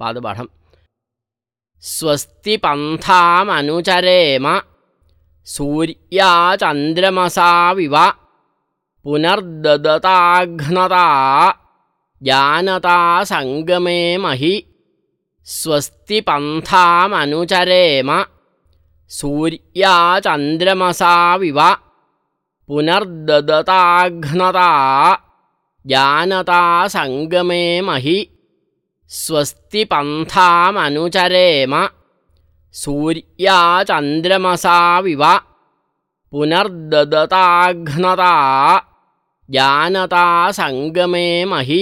पादपाठम् स्वस्ति पन्थामनुचरेम सूर्याचन्द्रमसाविव पुनर्ददताघ्नता जानता सङ्गमे महि स्वस्ति पन्थामनुचरेम सूर्याचन्द्रमसाविव पुनर्ददताघ्नता जानता सङ्गमे महि स्वस्ति पन्थामनुचरेम सूर्याचन्द्रमसाविव पुनर्ददताघ्नता जानता सङ्गमे महि